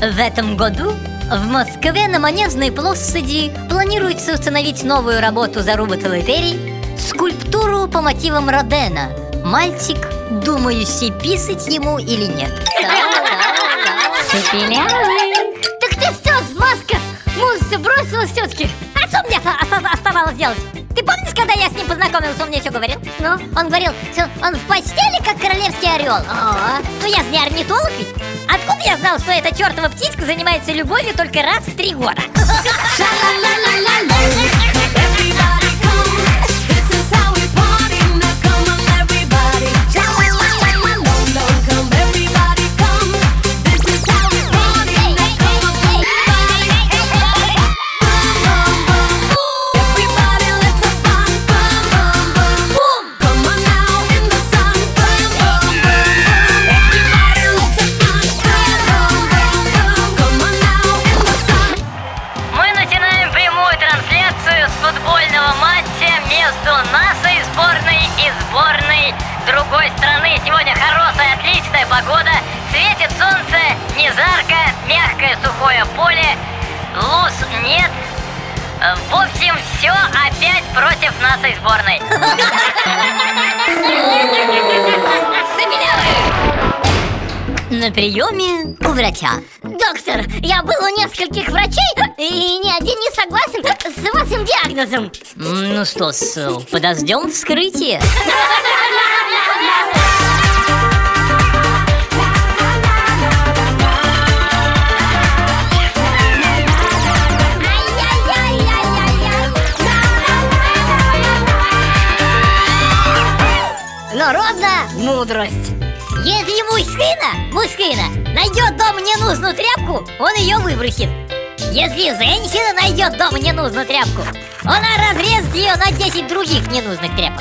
В этом году в Москве на Манежной площади планируется установить новую работу Зарубы Талетерий скульптуру по мотивам Родена «Мальчик, думающий, писать ему или нет». Так ты что, Маска, музыку бросила все-таки? Познакомился, он мне что говорил? Ну, он говорил, что он в постели, как королевский орел А, Ну, я же не орнитолог ведь Откуда я знал, что эта чертова птичка занимается любовью только раз в три года? Футбольного матча между нашей сборной и сборной другой страны. Сегодня хорошая, отличная погода, светит солнце, не жарко, мягкое сухое поле, луж нет. В общем, все опять против нашей сборной. На приеме у врача. Доктор, я был вашим диагнозом М, Ну что ж, подождем вскрытия. Народная мудрость. Если мужчина, мужчина найдет дома ненужную тряпку, он ее выбросит Если женщина найдет дома ненужную тряпку, она разрежет ее на 10 других ненужных тряпок